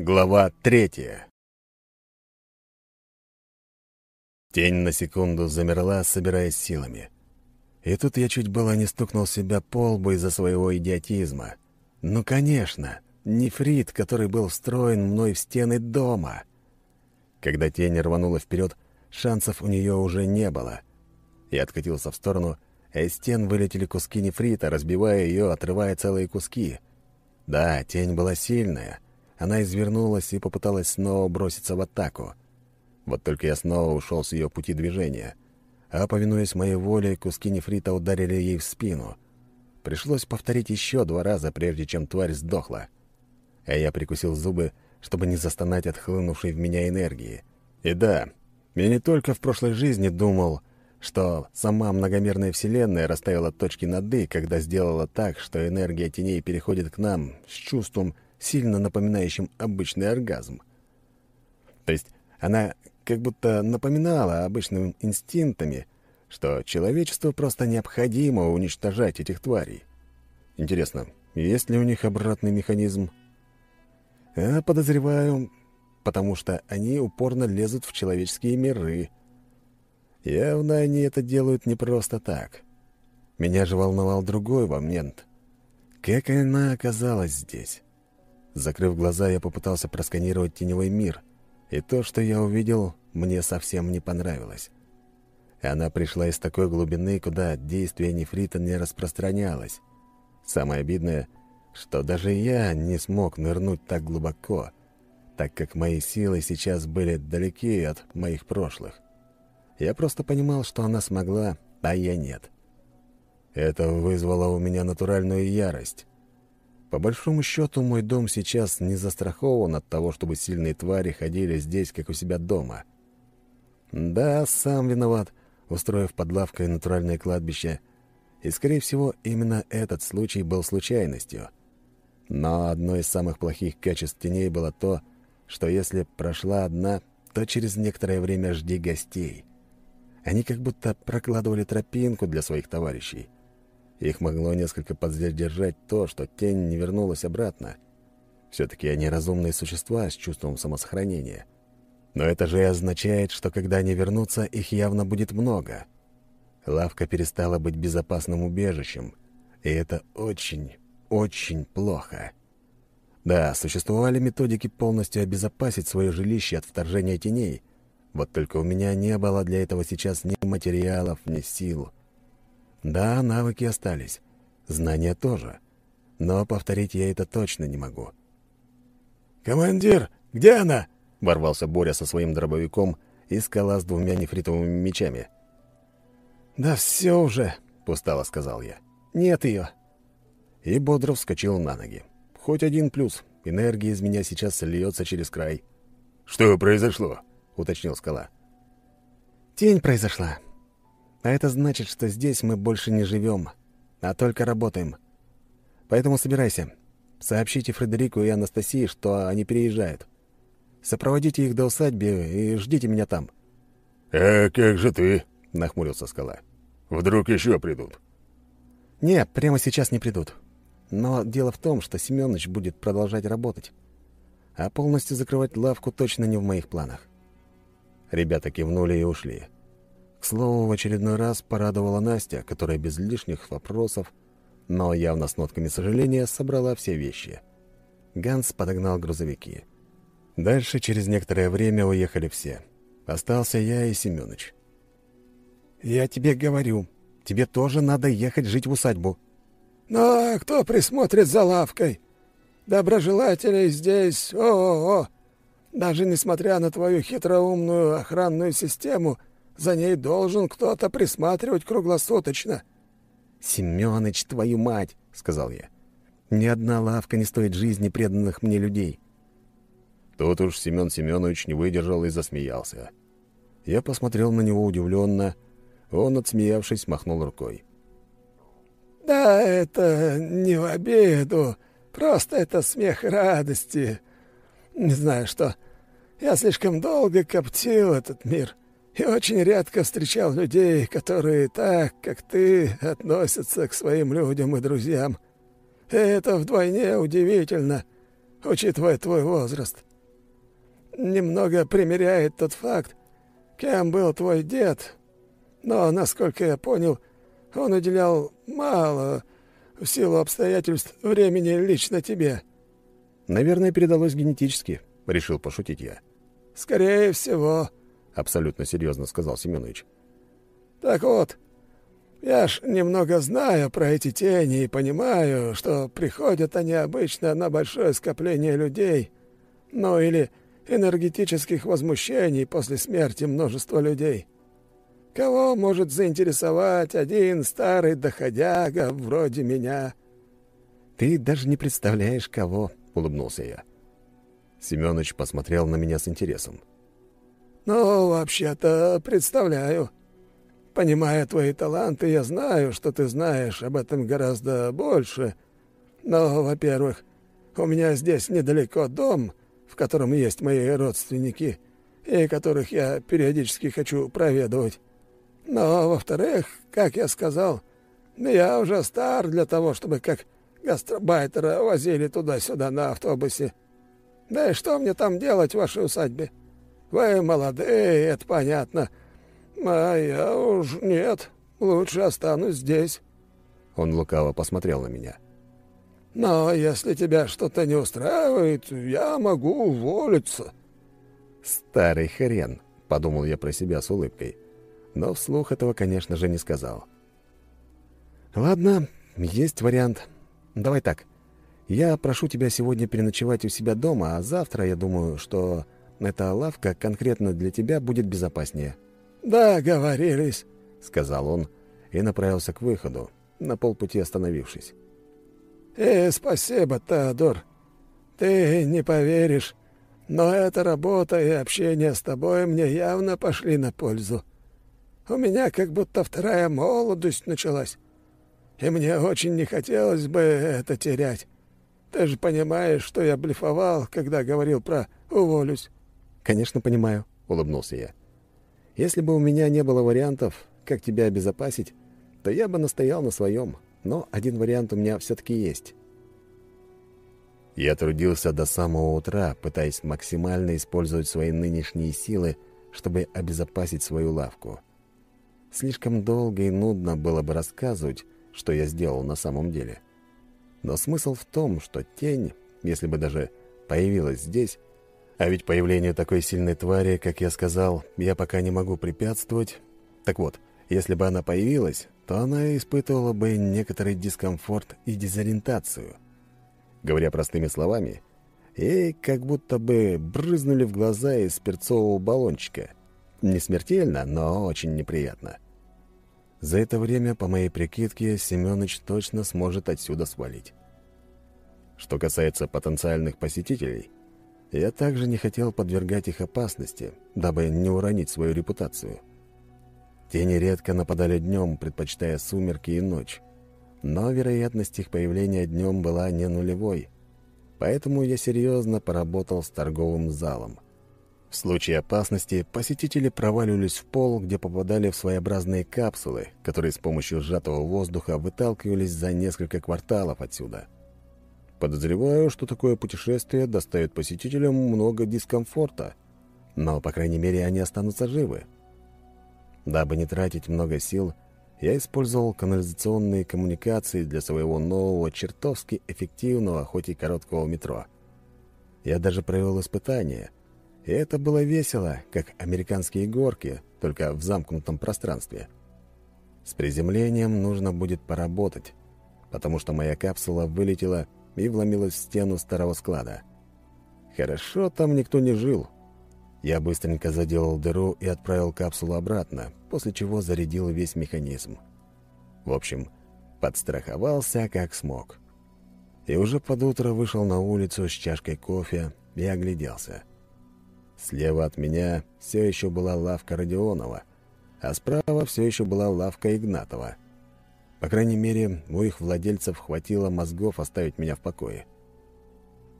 Глава третья Тень на секунду замерла, собираясь силами. И тут я чуть было не стукнул себя по лбу из-за своего идиотизма. Ну, конечно, нефрит, который был встроен мной в стены дома. Когда тень рванула вперед, шансов у нее уже не было. Я откатился в сторону, а из стен вылетели куски нефрита, разбивая ее, отрывая целые куски. Да, тень была сильная — она извернулась и попыталась снова броситься в атаку. Вот только я снова ушел с ее пути движения. А, повинуясь моей воле, куски нефрита ударили ей в спину. Пришлось повторить еще два раза, прежде чем тварь сдохла. А я прикусил зубы, чтобы не застонать от хлынувшей в меня энергии. И да, я не только в прошлой жизни думал, что сама многомерная вселенная расставила точки над «и», когда сделала так, что энергия теней переходит к нам с чувством сильно напоминающим обычный оргазм. То есть она как будто напоминала обычными инстинктами, что человечеству просто необходимо уничтожать этих тварей. Интересно, есть ли у них обратный механизм? Я подозреваю, потому что они упорно лезут в человеческие миры. Явно они это делают не просто так. Меня же волновал другой момент. Как она оказалась здесь? Закрыв глаза, я попытался просканировать теневой мир, и то, что я увидел, мне совсем не понравилось. Она пришла из такой глубины, куда действие нефрита не распространялось. Самое обидное, что даже я не смог нырнуть так глубоко, так как мои силы сейчас были далеки от моих прошлых. Я просто понимал, что она смогла, а я нет. Это вызвало у меня натуральную ярость. По большому счету, мой дом сейчас не застрахован от того, чтобы сильные твари ходили здесь, как у себя дома. Да, сам виноват, устроив под лавкой натуральное кладбище. И, скорее всего, именно этот случай был случайностью. Но одно из самых плохих качеств теней было то, что если прошла одна, то через некоторое время жди гостей. Они как будто прокладывали тропинку для своих товарищей. Их могло несколько поддержать то, что тень не вернулась обратно. Все-таки они разумные существа с чувством самосохранения. Но это же и означает, что когда они вернутся, их явно будет много. Лавка перестала быть безопасным убежищем, и это очень, очень плохо. Да, существовали методики полностью обезопасить свое жилище от вторжения теней, вот только у меня не было для этого сейчас ни материалов, ни сил. Да, навыки остались. Знания тоже. Но повторить я это точно не могу. «Командир, где она?» — ворвался Боря со своим дробовиком и скала с двумя нефритовыми мечами. «Да все уже», — устало сказал я. «Нет ее». И бодро вскочил на ноги. «Хоть один плюс. Энергия из меня сейчас льется через край». «Что произошло?» — уточнил скала. «Тень произошла. А это значит, что здесь мы больше не живем, а только работаем. Поэтому собирайся. Сообщите Фредерику и Анастасии, что они переезжают. Сопроводите их до усадьбы и ждите меня там». «А как же ты?» — нахмурился скала. «Вдруг еще придут?» «Не, прямо сейчас не придут. Но дело в том, что Семёныч будет продолжать работать. А полностью закрывать лавку точно не в моих планах». Ребята кивнули и ушли. К слову, в очередной раз порадовала Настя, которая без лишних вопросов, но явно с нотками сожаления собрала все вещи. Ганс подогнал грузовики. Дальше через некоторое время уехали все. Остался я и Семёныч. «Я тебе говорю, тебе тоже надо ехать жить в усадьбу». «Ну, а кто присмотрит за лавкой? Доброжелателей здесь, о-о-о! Даже несмотря на твою хитроумную охранную систему, за ней должен кто-то присматривать круглосуточно». «Семёныч, твою мать!» — сказал я. «Ни одна лавка не стоит жизни преданных мне людей». Тут уж Семен Семенович не выдержал и засмеялся. Я посмотрел на него удивленно. Он, отсмеявшись, махнул рукой. «Да это не в обиду. Просто это смех радости. Не знаю что. Я слишком долго коптил этот мир и очень редко встречал людей, которые так, как ты, относятся к своим людям и друзьям. это вдвойне удивительно, учитывая твой возраст». немного примеряет тот факт, кем был твой дед. Но, насколько я понял, он уделял мало в силу обстоятельств времени лично тебе. Наверное, передалось генетически, решил пошутить я. Скорее всего, абсолютно серьезно сказал Семенович. Так вот, я ж немного знаю про эти тени и понимаю, что приходят они обычно на большое скопление людей, ну или энергетических возмущений после смерти множества людей. Кого может заинтересовать один старый доходяга вроде меня? Ты даже не представляешь, кого, — улыбнулся я. Семёныч посмотрел на меня с интересом. «Ну, вообще-то, представляю. Понимая твои таланты, я знаю, что ты знаешь об этом гораздо больше. Но, во-первых, у меня здесь недалеко дом, в котором есть мои родственники, и которых я периодически хочу проведывать. Но, во-вторых, как я сказал, я уже стар для того, чтобы как гастробайтера возили туда-сюда на автобусе. Да и что мне там делать в вашей усадьбе? Вы молодые, это понятно. А я уж нет, лучше останусь здесь». Он лукаво посмотрел на меня. «Но если тебя что-то не устраивает, я могу уволиться». «Старый хрен», — подумал я про себя с улыбкой. Но вслух этого, конечно же, не сказал. «Ладно, есть вариант. Давай так. Я прошу тебя сегодня переночевать у себя дома, а завтра, я думаю, что эта лавка конкретно для тебя будет безопаснее». «Да, говорились», — сказал он и направился к выходу, на полпути остановившись. «Э, спасибо, Теодор. Ты не поверишь, но эта работа и общение с тобой мне явно пошли на пользу. У меня как будто вторая молодость началась, и мне очень не хотелось бы это терять. Ты же понимаешь, что я блефовал, когда говорил про «уволюсь». «Конечно, понимаю», — улыбнулся я. «Если бы у меня не было вариантов, как тебя обезопасить, то я бы настоял на своем, но один вариант у меня все-таки есть». Я трудился до самого утра, пытаясь максимально использовать свои нынешние силы, чтобы обезопасить свою лавку. Слишком долго и нудно было бы рассказывать, что я сделал на самом деле. Но смысл в том, что тень, если бы даже появилась здесь, а ведь появлению такой сильной твари, как я сказал, я пока не могу препятствовать. Так вот, если бы она появилась, то она испытывала бы некоторый дискомфорт и дезориентацию. Говоря простыми словами, ей как будто бы брызнули в глаза из перцового баллончика. Не смертельно, но очень неприятно. За это время, по моей прикидке, Семёныч точно сможет отсюда свалить. Что касается потенциальных посетителей, я также не хотел подвергать их опасности, дабы не уронить свою репутацию. Тени редко нападали днем, предпочитая сумерки и ночь, но вероятность их появления днем была не нулевой, поэтому я серьезно поработал с торговым залом – в случае опасности посетители проваливались в пол, где попадали в своеобразные капсулы, которые с помощью сжатого воздуха выталкивались за несколько кварталов отсюда. Подозреваю, что такое путешествие доставит посетителям много дискомфорта, но, по крайней мере, они останутся живы. Дабы не тратить много сил, я использовал канализационные коммуникации для своего нового, чертовски эффективного, хоть и короткого метро. Я даже провел испытания — и это было весело, как американские горки, только в замкнутом пространстве. С приземлением нужно будет поработать, потому что моя капсула вылетела и вломилась в стену старого склада. Хорошо, там никто не жил. Я быстренько заделал дыру и отправил капсулу обратно, после чего зарядил весь механизм. В общем, подстраховался как смог. И уже под утро вышел на улицу с чашкой кофе и огляделся. Слева от меня все еще была лавка Родионова, а справа все еще была лавка Игнатова. По крайней мере, у их владельцев хватило мозгов оставить меня в покое.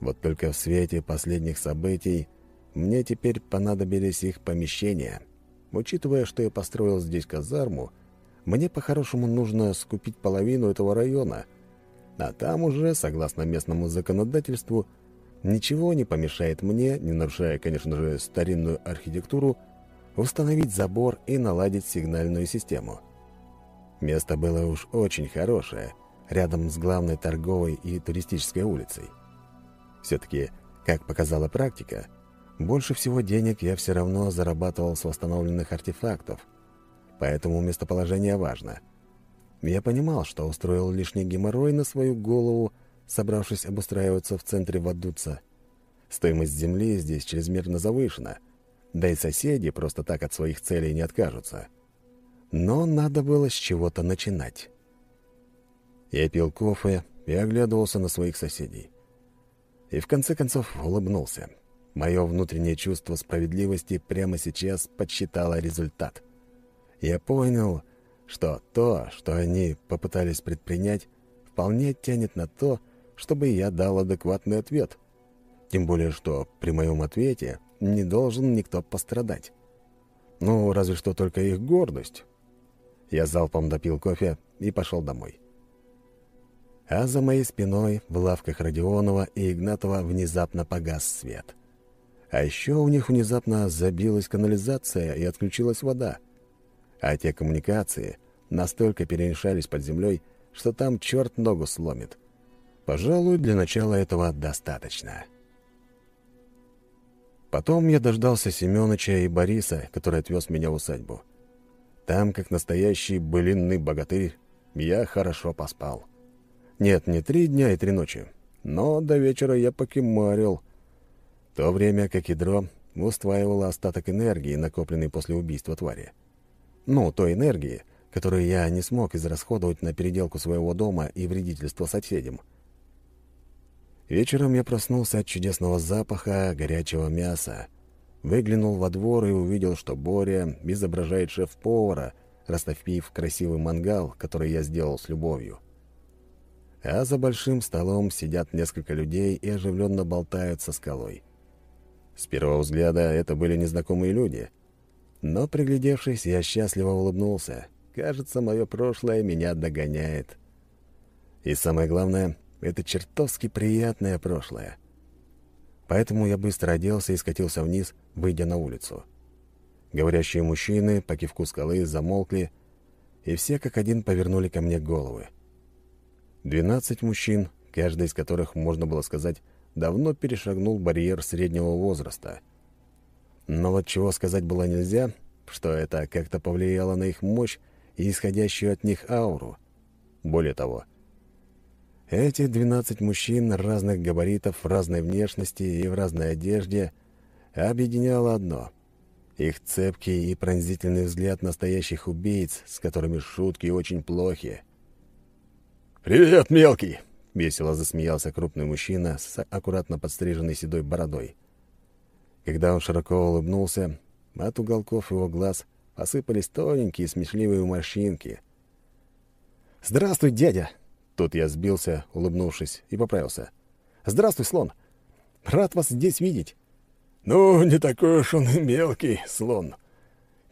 Вот только в свете последних событий мне теперь понадобились их помещения. Учитывая, что я построил здесь казарму, мне по-хорошему нужно скупить половину этого района, а там уже, согласно местному законодательству, ничего не помешает мне, не нарушая, конечно же, старинную архитектуру, установить забор и наладить сигнальную систему. Место было уж очень хорошее, рядом с главной торговой и туристической улицей. Все-таки, как показала практика, больше всего денег я все равно зарабатывал с восстановленных артефактов, поэтому местоположение важно. Я понимал, что устроил лишний геморрой на свою голову, собравшись обустраиваться в центре Вадуца. Стоимость земли здесь чрезмерно завышена, да и соседи просто так от своих целей не откажутся. Но надо было с чего-то начинать. Я пил кофе и оглядывался на своих соседей. И в конце концов улыбнулся. Мое внутреннее чувство справедливости прямо сейчас подсчитало результат. Я понял, что то, что они попытались предпринять, вполне тянет на то, чтобы я дал адекватный ответ. Тем более, что при моем ответе не должен никто пострадать. Ну, разве что только их гордость. Я залпом допил кофе и пошел домой. А за моей спиной в лавках Родионова и Игнатова внезапно погас свет. А еще у них внезапно забилась канализация и отключилась вода. А те коммуникации настолько перемешались под землей, что там черт ногу сломит. Пожалуй, для начала этого достаточно. Потом я дождался Семёныча и Бориса, который отвез меня в усадьбу. Там, как настоящий былинный богатырь, я хорошо поспал. Нет, не три дня и три ночи, но до вечера я покемарил. В то время как ядро устраивало остаток энергии, накопленной после убийства твари. Ну, той энергии, которую я не смог израсходовать на переделку своего дома и вредительство соседям. Вечером я проснулся от чудесного запаха горячего мяса. Выглянул во двор и увидел, что Боря изображает шеф-повара, растопив красивый мангал, который я сделал с любовью. А за большим столом сидят несколько людей и оживленно болтают со скалой. С первого взгляда это были незнакомые люди. Но, приглядевшись, я счастливо улыбнулся. Кажется, мое прошлое меня догоняет. И самое главное — это чертовски приятное прошлое. Поэтому я быстро оделся и скатился вниз, выйдя на улицу. Говорящие мужчины по кивку скалы замолкли, и все как один повернули ко мне головы. Двенадцать мужчин, каждый из которых, можно было сказать, давно перешагнул барьер среднего возраста. Но вот чего сказать было нельзя, что это как-то повлияло на их мощь и исходящую от них ауру. Более того, — эти двенадцать мужчин разных габаритов, разной внешности и в разной одежде объединяло одно — их цепкий и пронзительный взгляд настоящих убийц, с которыми шутки очень плохи. «Привет, мелкий!» — весело засмеялся крупный мужчина с аккуратно подстриженной седой бородой. Когда он широко улыбнулся, от уголков его глаз посыпались тоненькие смешливые морщинки. «Здравствуй, дядя!» Тут я сбился, улыбнувшись, и поправился. «Здравствуй, слон! Рад вас здесь видеть!» «Ну, не такой уж он и мелкий, слон.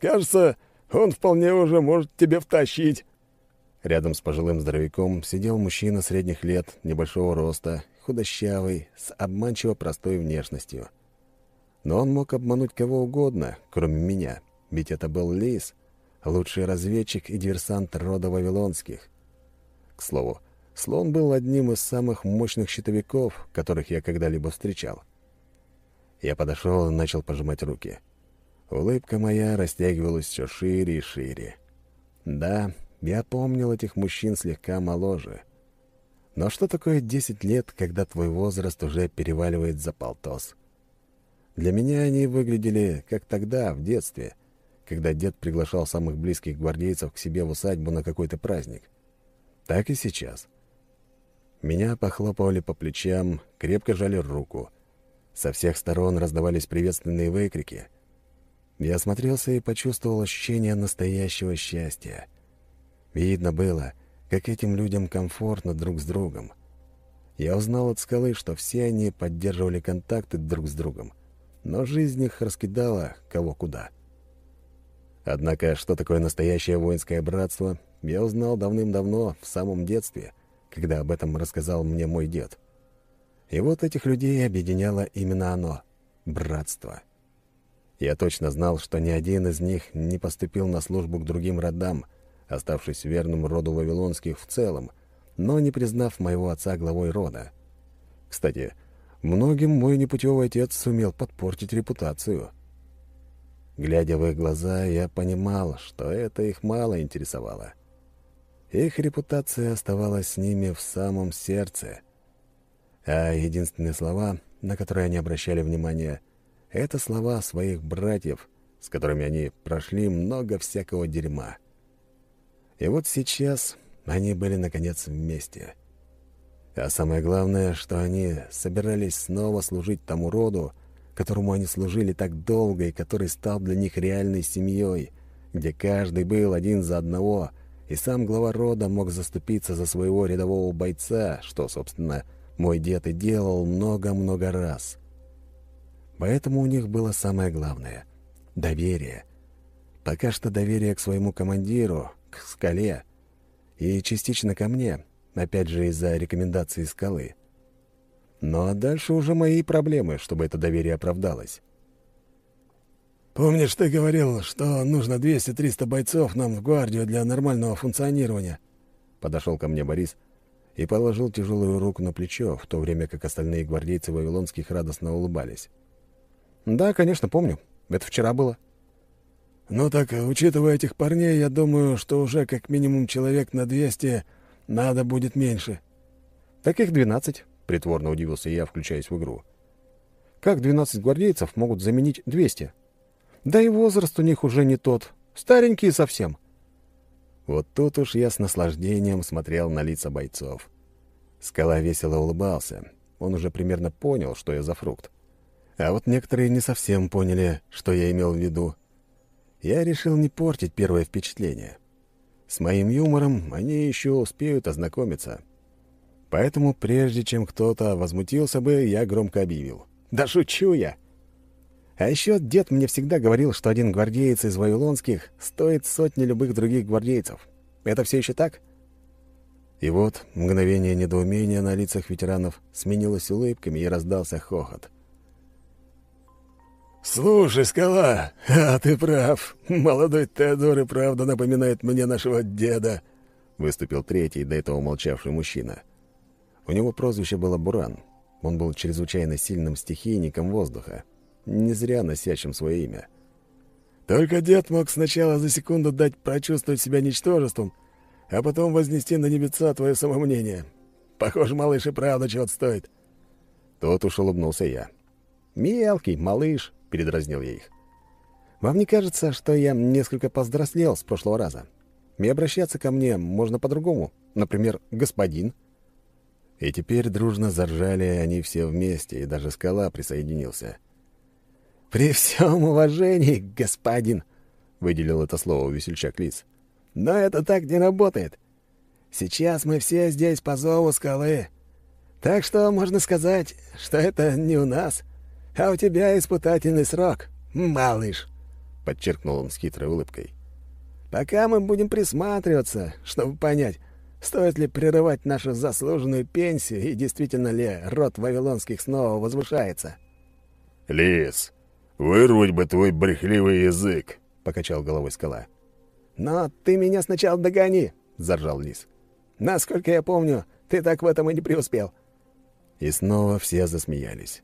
Кажется, он вполне уже может тебе втащить». Рядом с пожилым здоровяком сидел мужчина средних лет, небольшого роста, худощавый, с обманчиво простой внешностью. Но он мог обмануть кого угодно, кроме меня, ведь это был Лис, лучший разведчик и диверсант рода Вавилонских. К слову, Слон был одним из самых мощных щитовиков, которых я когда-либо встречал. Я подошел и начал пожимать руки. Улыбка моя растягивалась все шире и шире. Да, я помнил этих мужчин слегка моложе. Но что такое десять лет, когда твой возраст уже переваливает за полтос? Для меня они выглядели как тогда, в детстве, когда дед приглашал самых близких гвардейцев к себе в усадьбу на какой-то праздник. Так и сейчас. Меня похлопывали по плечам, крепко жали руку. Со всех сторон раздавались приветственные выкрики. Я осмотрелся и почувствовал ощущение настоящего счастья. Видно было, как этим людям комфортно друг с другом. Я узнал от скалы, что все они поддерживали контакты друг с другом, но жизнь их раскидала кого куда. Однако, что такое настоящее воинское братство, я узнал давным-давно, в самом детстве — когда об этом рассказал мне мой дед. И вот этих людей объединяло именно оно — братство. Я точно знал, что ни один из них не поступил на службу к другим родам, оставшись верным роду Вавилонских в целом, но не признав моего отца главой рода. Кстати, многим мой непутевый отец сумел подпортить репутацию. Глядя в их глаза, я понимал, что это их мало интересовало. Их репутация оставалась с ними в самом сердце. А единственные слова, на которые они обращали внимание, это слова своих братьев, с которыми они прошли много всякого дерьма. И вот сейчас они были, наконец, вместе. А самое главное, что они собирались снова служить тому роду, которому они служили так долго и который стал для них реальной семьей, где каждый был один за одного, и сам глава рода мог заступиться за своего рядового бойца, что, собственно, мой дед и делал много-много раз. Поэтому у них было самое главное — доверие. Пока что доверие к своему командиру, к скале, и частично ко мне, опять же из-за рекомендации скалы. Ну а дальше уже мои проблемы, чтобы это доверие оправдалось. «Помнишь, ты говорил, что нужно 200-300 бойцов нам в гвардию для нормального функционирования?» Подошел ко мне Борис и положил тяжелую руку на плечо, в то время как остальные гвардейцы Вавилонских радостно улыбались. «Да, конечно, помню. Это вчера было». «Ну так, учитывая этих парней, я думаю, что уже как минимум человек на 200 надо будет меньше». «Таких 12», — притворно удивился я, включаясь в игру. «Как 12 гвардейцев могут заменить 200? Да и возраст у них уже не тот. Старенькие совсем». Вот тут уж я с наслаждением смотрел на лица бойцов. Скала весело улыбался. Он уже примерно понял, что я за фрукт. А вот некоторые не совсем поняли, что я имел в виду я решил не портить первое впечатление. С моим юмором они еще успеют ознакомиться. Поэтому, прежде чем кто-то возмутился бы, я громко объявил. «Да шучу я!» А еще дед мне всегда говорил, что один гвардеец из Вавилонских стоит сотни любых других гвардейцев. Это все еще так? И вот мгновение недоумения на лицах ветеранов сменилось улыбками и раздался хохот. «Слушай, скала, а ты прав. Молодой Теодор и правда напоминает мне нашего деда», — выступил третий, до этого молчавший мужчина. У него прозвище было Буран. Он был чрезвычайно сильным стихийником воздуха, не зря носящим свое имя. «Только дед мог сначала за секунду дать прочувствовать себя ничтожеством, а потом вознести на небеса твое самомнение. Похоже, малыш и правда чего-то стоит». Тот уж улыбнулся я. «Мелкий, малыш, — передразнил я их. «Вам не кажется, что я несколько повзрослел с прошлого раза? И обращаться ко мне можно по-другому, например, господин?» И теперь дружно заржали они все вместе, и даже скала присоединился. «При всем уважении, господин!» — выделил это слово весельчак Лис. «Но это так не работает. Сейчас мы все здесь по зову скалы. Так что можно сказать, что это не у нас, а у тебя испытательный срок, малыш», — подчеркнул он с хитрой улыбкой. «Пока мы будем присматриваться, чтобы понять, стоит ли прерывать нашу заслуженную пенсию и действительно ли род Вавилонских снова возвышается». «Лис, вырвать бы твой брехливый язык», — покачал головой скала. «Но ты меня сначала догони», — заржал лис. «Насколько я помню, ты так в этом и не преуспел». И снова все засмеялись.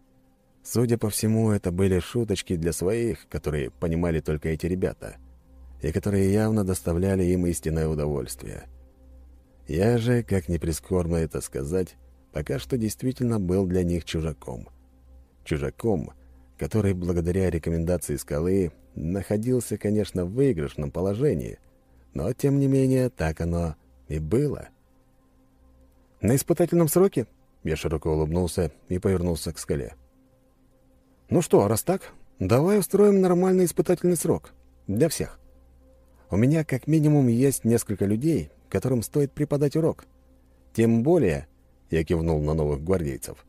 Судя по всему, это были шуточки для своих, которые понимали только эти ребята, и которые явно доставляли им истинное удовольствие. Я же, как ни прискорбно это сказать, пока что действительно был для них чужаком. Чужаком, который, благодаря рекомендации скалы, находился, конечно, в выигрышном положении, но, тем не менее, так оно и было. «На испытательном сроке?» Я широко улыбнулся и повернулся к скале. Ну что, раз так, давай устроим нормальный испытательный срок. Для всех. У меня как минимум есть несколько людей, которым стоит преподать урок. Тем более, я кивнул на новых гвардейцев,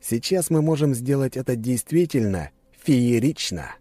сейчас мы можем сделать это действительно феерично.